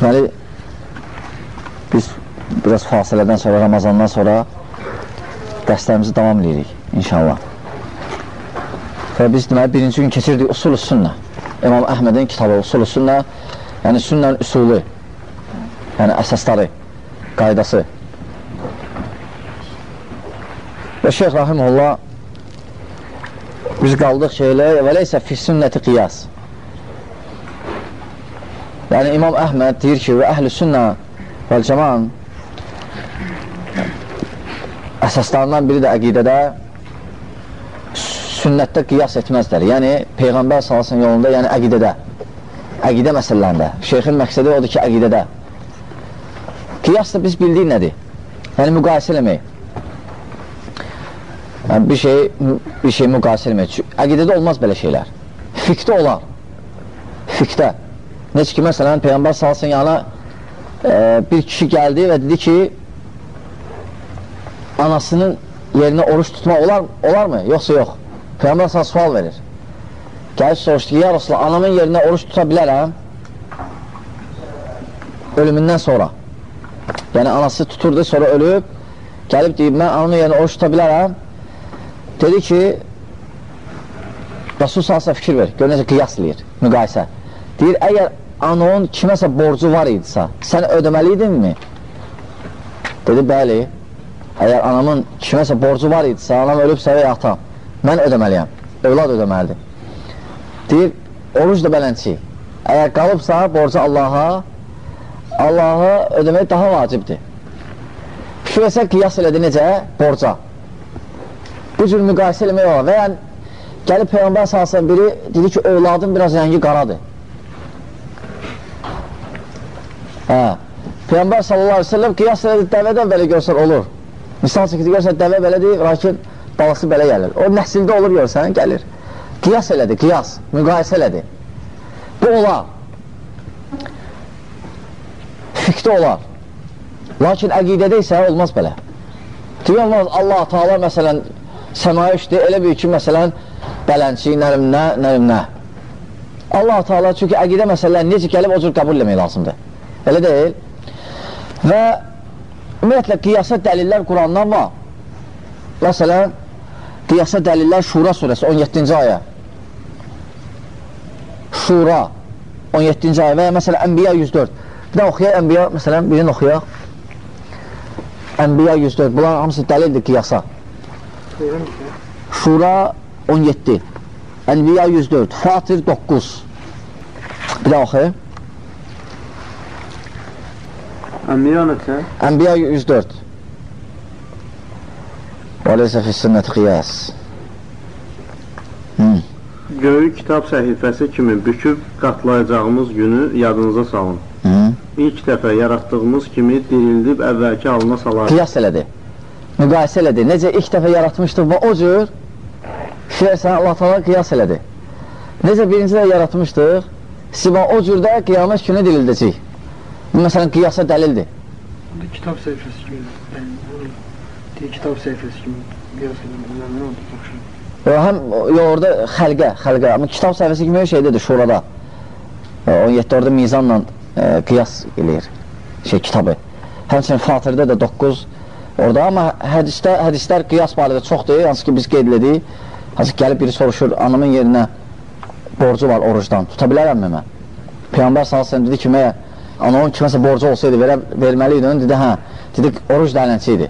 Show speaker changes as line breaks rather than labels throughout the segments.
Deməli, biz biraz fasilədən sonra, Ramazandan sonra dərslərimizi edirik, inşallah. Və biz deməli, birinci gün keçirdik usul sünnə. İmam Əhmədin kitabı usul sünnə, yəni sünnənin üsulu, yəni əsasları, qaydası. Və Şeyx Rahimullah biz qaldıq şeylə və leysə fi sünnəti qiyas. Yəni İmam Əhməd deyir ki, və əhl-i sünnə və cəman əsaslarından biri də əqidədə sünnətdə qiyas etməzlər. Yəni Peyğəmbər salasının yolunda, yəni əqidədə, əqidə məsələlərində. Şeyxin məqsədi odur ki, əqidədə. Qiyas da biz bildik nədir? Yəni müqayisə eləmək. Yəni, bir şey, bir şey müqayisə eləmək. Əqidədə olmaz belə şeylər. Fiqdə olar. Fiqdə. Necə ki, məsələn, Peyğəmbər salsın yana e, bir kişi gəldi və dedi ki, anasının yerinə oruç tutmaq olar, olarmı? Yoxsa yox. Peyğəmbər sana sual verir. Gəlib soruşdu ki, ya Rasulullah, anamın yerinə oruç tuta bilərəm ölümündən sonra. Yəni, anası tuturdu, sonra ölüb, gəlib deyib, mən anamın yerinə oruç tuta bilərəm. Dedi ki, Rasul salsa fikir ver, gör necə qiyas eləyir, müqayisə. Deyir, əgər anonun kiməsə borcu var idisə, sən ödəməli idinmi? Dedi, bəli. Əgər anamın kiməsə borcu var idisə, anam ölübsə və atam, mən ödəməliyəm, övlad ödəməlidir. Deyir, oruc da belənçi. Əgər qalıbsa borcu Allaha, Allaha ödəmək daha vacibdir. Fikir versə qiyas elədi necə? Borca. Bu cür müqayisə eləmək olar. Və yəni, gəlib Peyğəmbər salsın biri dedi ki, övladın biraz rəngi qaradır. Hə. Peyğəmbər sallallahu aleyhi ve sellem qiyas elədi, dəvədən belə görsən olur. Misal çəkidi görsən, dəvə belədir, lakin balası belə gəlir. O nəsildə olur görsən, gəlir. Qiyas elədi, qiyas, müqayisə elədi. Bu olar. Fikdə olar. Lakin əqidədə isə olmaz belə. Deyir, olmaz, Allah-u Teala məsələn, səmaya işdir, elə bir ki, məsələn, bələnçi, nərim nə, nərim nə. Allah-u Teala çünki əqidə məsələlər necə gəlib o cür qəbul eləmək lazımdır. Elə deyil. Və ümumiyyətlə qiyasa dəlillər Qurandan var. Məsələn, qiyasa dəlillər Şura surəsi 17-ci ayə. Şura 17-ci ayə və ya məsələn Ənbiya 104. Bir də oxuyaq Ənbiya, məsələn, birini oxuyaq. Ənbiya 104. Bunlar hamısı dəlildir qiyasa. Şura 17. Ənbiya 104. Fatir 9. Bir də oxuyaq.
Ənbiya neçə?
Ənbiya 104 Və leysə fi sünnəti qiyas hmm.
Göyü kitab səhifəsi kimi büküb qatlayacağımız günü yadınıza salın.
Hmm.
İlk dəfə yaratdığımız kimi dirildib əvvəlki halına salar.
Qiyas elədi Müqayisə elədi Necə ilk dəfə yaratmışdıq və o cür Şirsən Allah taala qiyas elədi Necə birinci də yaratmışdıq Siba o cürdə qiyamət günü dirildəcək məsələn qiyasa dəlildir.
Kitab səhifəsi kimi, yəni bunu deyir kitab səhifəsi kimi qiyas edirlər, nə oldu?
Yo, həm yo, orada xəlqə, xəlqə, amma kitab səhifəsi kimi şeydədir, şurada. 17 orada mizanla e, qiyas eləyir şey kitabı. Həmçinin Fatirdə də 9 orada, amma hədisdə, hədislər qiyas barədə çoxdur, hansı ki biz qeyd edirik. Hansı gəlib biri soruşur, anamın yerinə borcu var orucdan, tuta bilərəmmi mən? Peyğəmbər sallallahu dedi ki, məyər Anamın kiməsə borcu olsaydı, verə, verməli idi, dedi, hə, dedi, oruc dələnçi idi.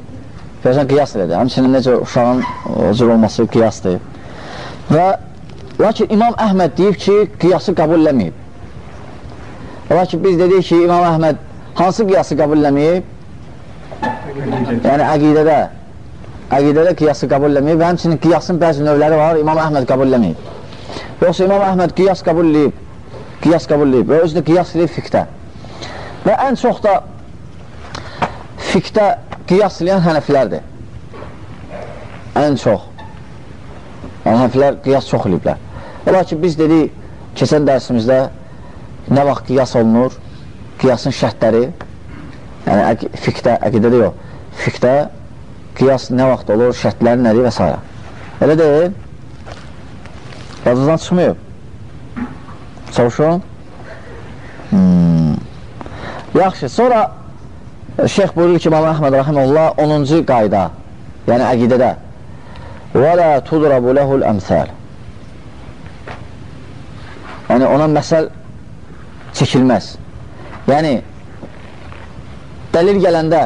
Görsən, qiyas elədi. Həmçinin necə uşağın o cür olması qiyasdır. Və lakin İmam Əhməd deyib ki, qiyası qəbul eləməyib. Lakin biz dedik ki, İmam Əhməd hansı qiyası qəbul eləməyib? Yəni, əqidədə əqidədə qiyası qəbul eləməyib və həmçinin qiyasın bəzi növləri var, İmam Əhməd qəbul eləməyib. Yoxsa İmam Əhməd qiyas qəbul eləyib, qiyas qəbul eləyib və özü də qiyas eləyib fiqdə. Və ən çox da fiqdə qiyas eləyən hənəfilərdir. Ən çox. Yəni, hənəfilər qiyas çox eləyiblər. Ola ki, biz dedik, keçən dərsimizdə nə vaxt qiyas olunur, qiyasın şərtləri, yəni əq fiqdə, əqidədə yox, fiqdə qiyas nə vaxt olur, şərtləri nədir və s. Elə deyil, yadınızdan çıxmıyor. Çalışın. Hmm. Yaxşı, sonra şeyx buyurur ki, İmam Əhməd Rahimullah 10-cu qayda, yəni əqidədə. Lə tudrabu ləhul əmsəl. Yəni ona məsəl çəkilməz. Yəni dəlil gələndə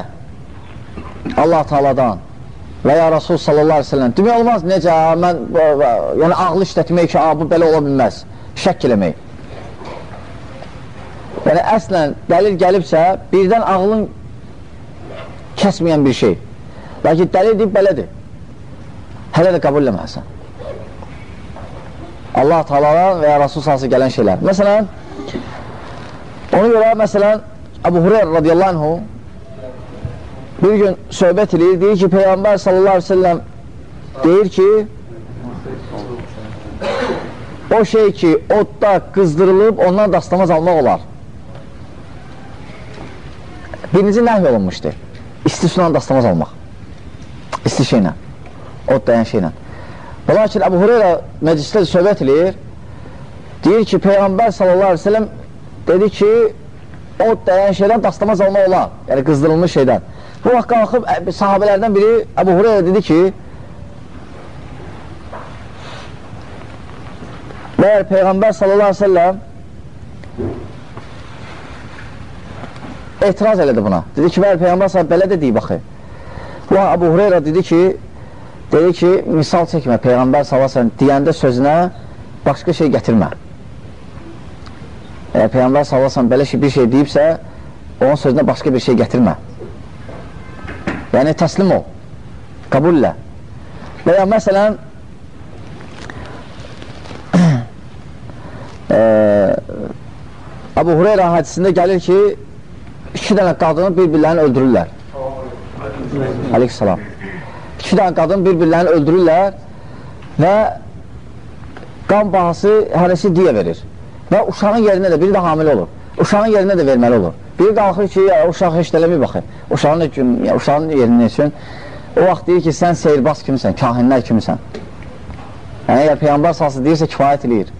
Allah Taaladan və ya Rasul sallallahu aleyhi ve sellem demək olmaz necə, mən yəni ağlı işlətmək ki, bu belə ola bilməz. Şək eləmək yəni əslən dəlil gəlibsə birdən ağlın kəsməyən bir şey lakin dəlil deyib belədir hələ də qəbul eləməlisən. Allah Teala'dan və ya Rasul sahası gələn şeylər. Məsələn, onu görə, məsələn, Əbu Hureyr radiyallahu anhu bir gün söhbət edir, deyir ki, Peyğəmbər sallallahu aleyhi ve sellem deyir ki, o şey ki, odda qızdırılıb, ondan dastamaz almaq olar. Birinci nəhy olunmuşdur. İsti sudan dastamaz almaq. İsti şeylə od dayan şeylə. Lakin Əbu Hureyra məclisdə söhbət edir, deyir ki, Peyğəmbər sallallahu aleyhi ve sellem dedi ki, od dayan şeydən dastamaz alma olar, yəni qızdırılmış şeydən. Bu vaxt qalxıb sahabələrdən biri Əbu Hureyra dedi ki, Məyər Peyğəmbər sallallahu aleyhi ve sellem etiraz elədi buna. Dedi ki, məyər Peyğəmbər sallallahu belə də deyib axı. Bu Əbu Hureyra dedi ki, Dedi ki, misal çəkmə, Peyğəmbər salasən deyəndə sözünə başqa şey gətirmə. Əgər Peyğəmbər salasən belə şey, bir şey deyibsə, onun sözünə başqa bir şey gətirmə. Yəni, təslim ol, qabullə. Və ya məsələn, e, Abu Hureyra hadisində gəlir ki, iki dənə qadını bir-birlərini öldürürlər. Aleyhisselam iki dənə qadın bir-birlərini öldürürlər və qan bahası hərəsi diyə verir. Və uşağın yerinə də, biri də hamilə olur. Uşağın yerinə də verməli olur. Biri qalxır ki, ya, uşaq heç eləmir baxır. Uşağın, ya, uşağın yerinə üçün o vaxt deyir ki, sən seyrbaz kimisən, kahinlər kimisən. Yəni, əgər Peyğəmbər salsı deyirsə, kifayət eləyir.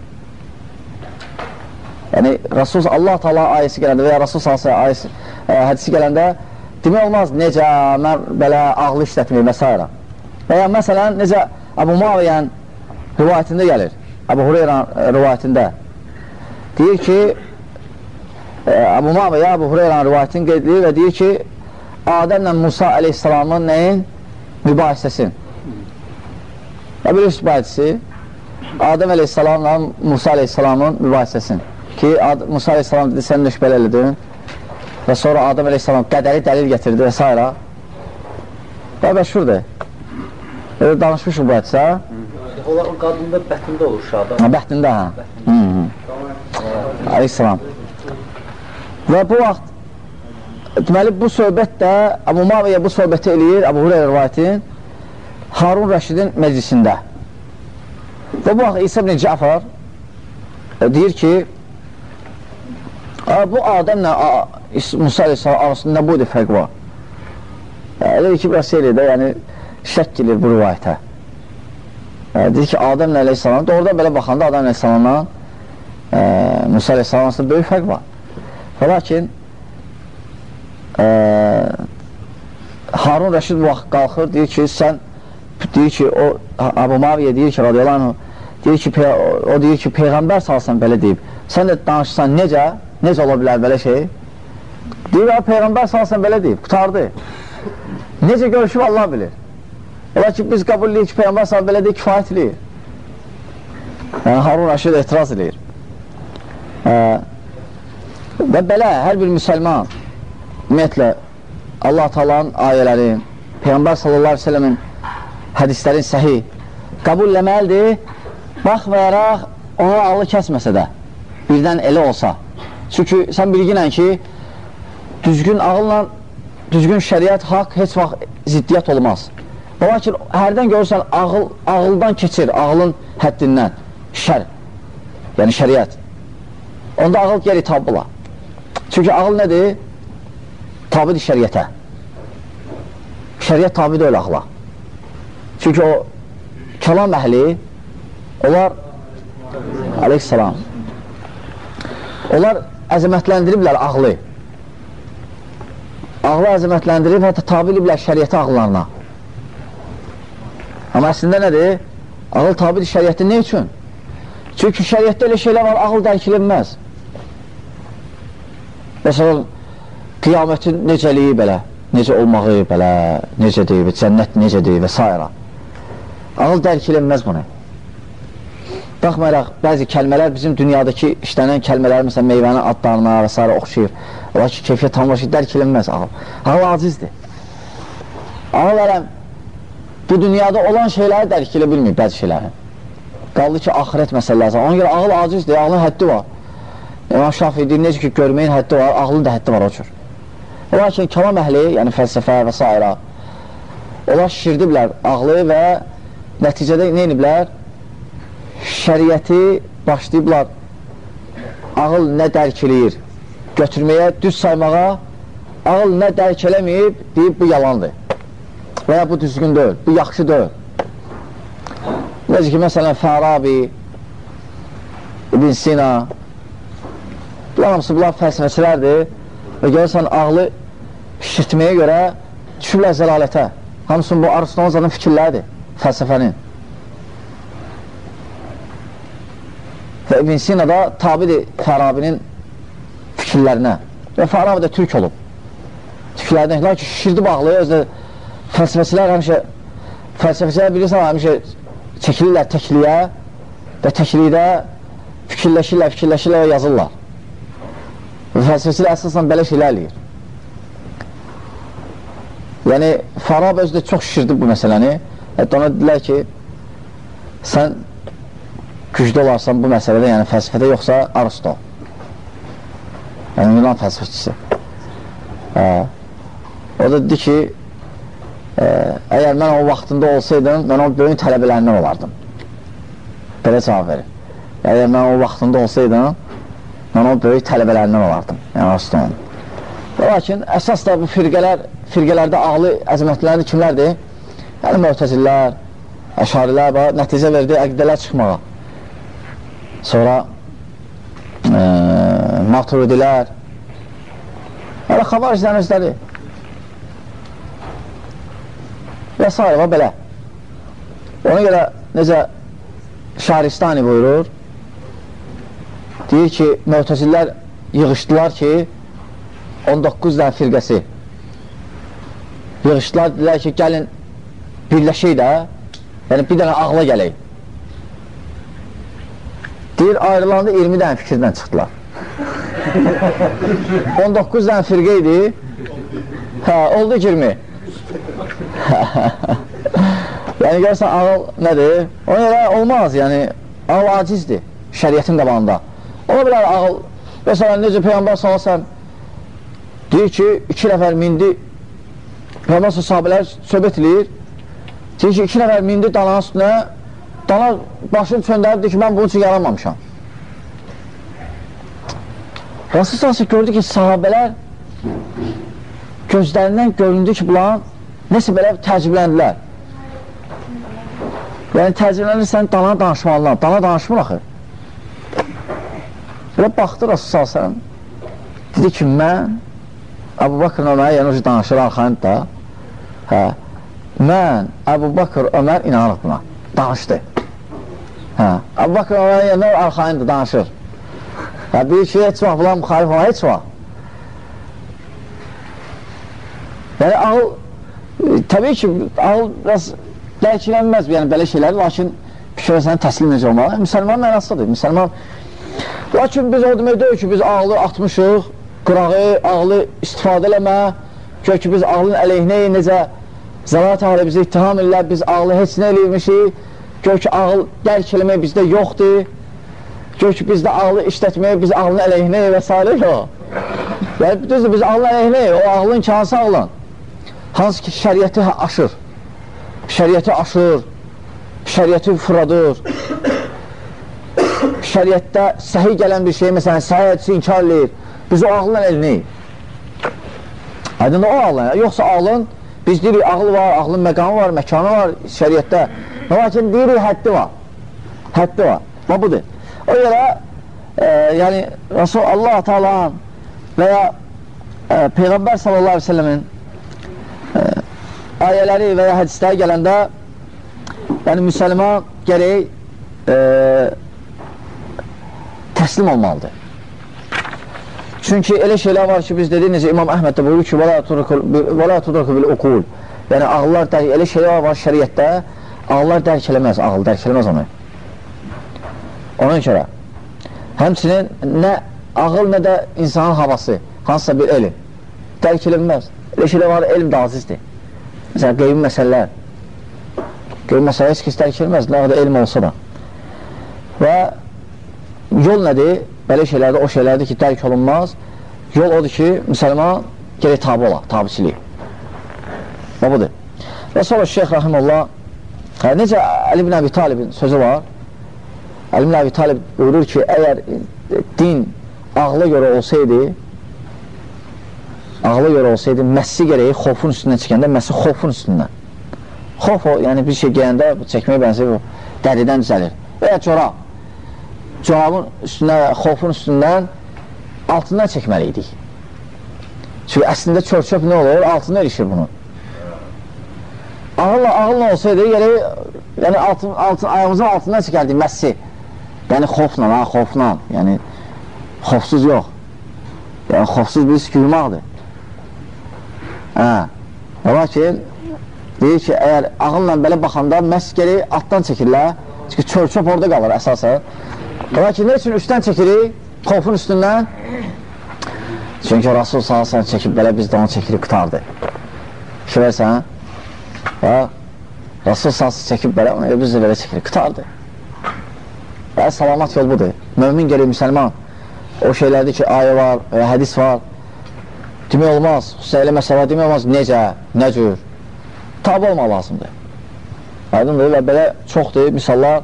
Yəni, Rasul Allah Taala ayəsi gələndə və ya Rasul salsı ayəsi, ə, hədisi gələndə demək olmaz necə, mən belə ağlı işlətməyim və s. Və ya məsələn, necə Əbu Muaviyyən rivayətində gəlir, Əbu Hureyran e, rivayətində deyir ki, e, Əbu Muaviyyə Əbu Hureyran rivayətini qeyd edir və deyir ki, Adəmlə Musa əleyhissalamın nəyin? Mübahisəsin. Və bilirsiniz bu hədisi, Adəm əleyhissalamla Musa əleyhissalamın mübahisəsin. Ki, Musa əleyhissalam dedi, sən nüşbələ elədin və sonra Adəm əleyhissalam qədəri dəlil gətirdi və s. Və məşhurdur. Elə danışmışıq bu hədisə.
Onlar qadında bətində olur uşaqda.
Ha, bətində, hə. Hı -hı. Aleyhisselam. Və bu vaxt, deməli, bu söhbət də, Əbu Maviyyə bu söhbəti eləyir, Əbu Hureyra rivayətin, Harun Rəşidin məclisində. Və bu vaxt İsa ibn Cəfər e, deyir ki, bu Adəmlə Musa aleyhissalam arasında nə boyda fərq var? Elə ki, biraz şeylə də, yəni, şək gelir bu rivayətə. Deyir ki, Adəm əleyhissalam, doğrudan belə baxanda Adəm əleyhissalamla e, Musa əleyhissalam arasında böyük fərq var. Və lakin e, Harun Rəşid bu vaxt qalxır, deyir ki, sən deyir ki, o Abu Maviyyə deyir ki, radiyallahu deyir ki, o deyir ki, Peyğəmbər salsan belə deyib. Sən də danışsan necə? Necə ola bilər belə şey? Deyir, Peyğəmbər salsan belə deyib, qutardı. Necə görüşüb Allah bilir. Ola ki, biz qəbul edirik ki, Peyyambər sahib belə deyir, kifayət eləyir. Yəni, Harun Rəşid etiraz eləyir. Ə, və belə, hər bir müsəlman, ümumiyyətlə, Allah talanın ayələrin, Peyyambər sallallahu aleyhi ve sellemin hədislərin səhi qəbul eləməlidir, baxmayaraq onun ağlı kəsməsə də, birdən elə olsa. Çünki sən bilginən ki, düzgün ağılla, düzgün şəriət, haqq heç vaxt ziddiyyət olmaz. Lakin hərdən görürsən, ağıl, ağıldan keçir, ağılın həddindən, şər, yəni şəriət. Onda ağıl gəlir tabula. Çünki ağıl nədir? Tabidir şəriətə. Şəriət tabi deyil ağla. Çünki o kəlam əhli, onlar, aleyhissalam, onlar əzəmətləndiriblər ağlı. ağlı əzəmətləndirib, hətta tabi ediblər şəriyyəti ağıllarına. Amma əslində nədir? Ağıl tabidir şəriyyəti nə üçün? Çünki şəriyyətdə elə şeylər var, ağıl dərk edilməz. Məsələn, qiyamətin necəliyi belə, necə olmağı belə, necədir, cənnət necədir və s. Ağıl dərk edilməz bunu. Baxmayaraq, bəzi kəlmələr bizim dünyadakı işlənən kəlmələr, məsələn, meyvənin adlarına və s. oxşayır. Ola ki, keyfiyyət tanımaq dərk edilməz ağıl. Ağıl acizdir. Ağıl ələm bu dünyada olan şeyləri dərk edə bilmir, bəzi şeyləri. Qaldı ki, ahirət məsələsi. Ona görə ağıl acizdir, ağlın həddi var. İmam Şafi deyir, necə ki, görməyin həddi var, ağlın da həddi var o cür. Lakin kəlam əhli, yəni fəlsəfə və s. Onlar şişirdiblər ağlı və nəticədə nə ediblər? Şəriyyəti başlayıblar ağıl nə dərk eləyir? Götürməyə, düz saymağa ağıl nə dərk eləməyib, deyib bu yalandır və ya bu düzgün deyil, bu yaxşı deyil. Necə ki, məsələn, Fərabi, İbn Sina, bunlar hamısı bunlar fəlsəfəçilərdir və görürsən, ağlı şişirtməyə görə düşürlər zəlalətə. Hamısının bu Aristotelin fikirləridir, fəlsəfənin. Və İbn Sina da tabidir Fərabinin fikirlərinə və Fərabi də türk olub. Fikirlərindən, lakin şişirdi bağlı, özdə fəlsəfəçilər həmişə fəlsəfəçilər bilirsən, həmişə çəkilirlər təkliyə və təklikdə fikirləşirlər, fikirləşirlər və yazırlar. Və fəlsəfəçilər əsasən belə şeylər eləyir. Yəni, Farab özü də çox şişirdi bu məsələni. Hətta ona dedilər ki, sən güclü olarsan bu məsələdə, yəni fəlsəfədə yoxsa Aristo. Yəni, Yunan fəlsəfəçisi. Hə. O da dedi ki, ə, əgər mən o vaxtında olsaydım, mən o böyük tələbələrindən olardım. Belə cavab verir. Əgər mən o vaxtında olsaydım, mən o böyük tələbələrindən olardım. Yəni, Aristo'nun. Lakin əsas da bu firqələr, firqələrdə ağlı əzəmətliləri kimlərdir? Yəni, möhtəzillər, əşarilər və nəticə verdi əqdələr çıxmağa. Sonra ə, maturidilər, elə xavariclərin özləri və s. və belə. Ona görə necə Şaristani buyurur, deyir ki, möhtəzillər yığışdılar ki, 19 dən firqəsi yığışdılar, dedilər ki, gəlin birləşək də, yəni bir dənə ağla gələk. Deyir, ayrılanda 20 dənə fikirdən çıxdılar. 19 dənə firqə idi, hə, oldu 20. yəni görürsən, ağıl nədir? Ona görə olmaz, yəni ağıl acizdir şəriyyətin qabağında. Ola bilər ağıl, məsələn, necə Peyyambar salasən deyir ki, iki nəfər mindi Peyyambar sahabələr söhbət eləyir deyir ki, iki nəfər mindi dananın üstünə dana başını çöndərib ki, mən bunun üçün yaranmamışam. Rasulullah gördü ki, sahabələr gözlərindən göründü ki, bunların Nəsə belə təcrübləndilər. Yəni, təcrübələnirsən, dana danışmalılar. Dana danışmır axı. Belə baxdı Rasul Salsəm, dedi ki, mən Əbu Bakır Ömər, yəni o danışır arxayında da, hə, mən Əbu Bakır Ömər inanırıq buna, danışdı. Hə, Bakır Ömər yəni arxayında danışır. Hə, bir ki, heç vaxt, bunlar müxalif olan heç vaxt. Yəni, ağıl təbii ki, ağıl biraz dərklənməz yəni belə şeylər, lakin fikirləsən təslim necə olmalı? Müsəlman mənasıdır. Müsəlman Lakin biz o demək deyil ki, biz ağlı atmışıq, qırağı, ağlı istifadə eləmə, gör ki, biz ağlın əleyhinəyik, necə zəlat ahli bizi ittiham edirlər, biz ağlı heç nə eləyirmişik, gör ki, ağıl dərk eləmək bizdə yoxdur, gör ki, bizdə ağlı işlətmək, biz ağlın əleyhinəyik və s. yox. Yəni, düzdür, biz ağlın əleyhinəyik, o ağlın ki, hansı ağlın? hansı ki şəriəti aşır, şəriəti aşır, şəriəti fıradır, şəriətdə səhi gələn bir şey, məsələn, səhi hədisi inkar edir, biz o ağlın elini. Aydın o ağlın, yoxsa ağlın, biz deyirik, ağıl var, ağlın məqamı var, məkanı var şəriətdə, lakin deyirik, həddi var, həddi var, və budur. O görə, e, yəni, Rasul Allah-u Teala və ya ə, Peyğəmbər sallallahu aleyhi ve sellemin ə, ayələri və ya hədisləri gələndə yəni müsəlman gərək ə, təslim olmalıdır. Çünki elə şeylər var ki, biz dedik, necə İmam Əhməd də buyurur ki, وَلَا تُدْرَكُ بِالْعُقُولِ Yəni, ağıllar dərk, elə şeylər var şəriətdə, ağıllar dərk eləməz, ağıl dərk eləməz onu. Ona görə, həmçinin nə ağıl, nə də insanın havası, hansısa bir elm, dərk eləməz. Elə şeylər var, elm də azizdir. Məsələn, qeybin məsələlər, qeybin məsələ heç kəs dərk eləməz, nə qədər elm olsa da. Və yol nədir? Belə şeylərdə o şeylərdir ki, dərk olunmaz. Yol odur ki, müsəlman gerək tabi ola, tabiçilik. Və budur. Və sonra Şeyx Rahimullah, hə, necə Əli ibn Əbi Talibin sözü var, Əli ibn Əbi Talib buyurur ki, əgər din ağla görə olsaydı, ağla görə olsaydı, məssi gərəyi xofun üstündən çəkəndə, məssi xofun üstündən. Xof o, yəni bir şey geyəndə çəkməyə bənzəyir, dəridən düzəlir. Və ya corab corabın üstündən, xofun üstündən altından çəkməli idik. Çünki əslində çör-çöp nə olur? Altında erişir bunu. Ağılla, ağılla olsaydı, yəni, yəni altın, altın, ayağımızın altından çəkərdik məssi. Yəni xofla, ha, xofla. Yəni xofsuz yox. Yəni xofsuz bir yumaqdır. Hə. Lakin deyir ki, əgər ağılla belə baxanda məhz geri altdan çəkirlər. Çünki çör-çöp orada qalır əsasən. Lakin nə üçün üstdən çəkirik? Xofun üstündən. Çünki Rasul salsan çəkib belə biz də onu çəkirik qutardı. Şübhərsən? Ha? Rasul salsan çəkib belə, onu biz də belə çəkirik qutardı. Və salamat yol budur. Mömin gəlir müsəlman. O şeylərdir ki, ayə var, e, hədis var. Demək olmaz, xüsusə elə məsələ demək olmaz. Necə, nə cür? Tabi olmaq lazımdır. Aydındır və belə çoxdur misallar.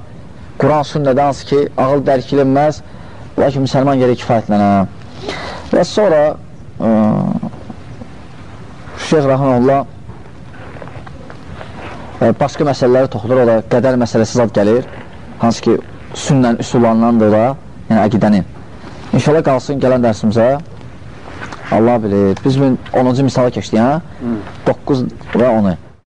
Quran sünnədə hansı ki, ağıl dərk edilməz, lakin müsəlman gerək kifayətlənə. Və sonra ə, Şeyh Rəhmanullah başqa məsələləri toxudur, o da qədər məsələsi zad gəlir, hansı ki, sünnən üsullarındandır da, yəni əqidənin. İnşallah qalsın gələn dərsimizə. Allah bilir. Biz 10-cu misala keçdik, hə? 9 və 10-u.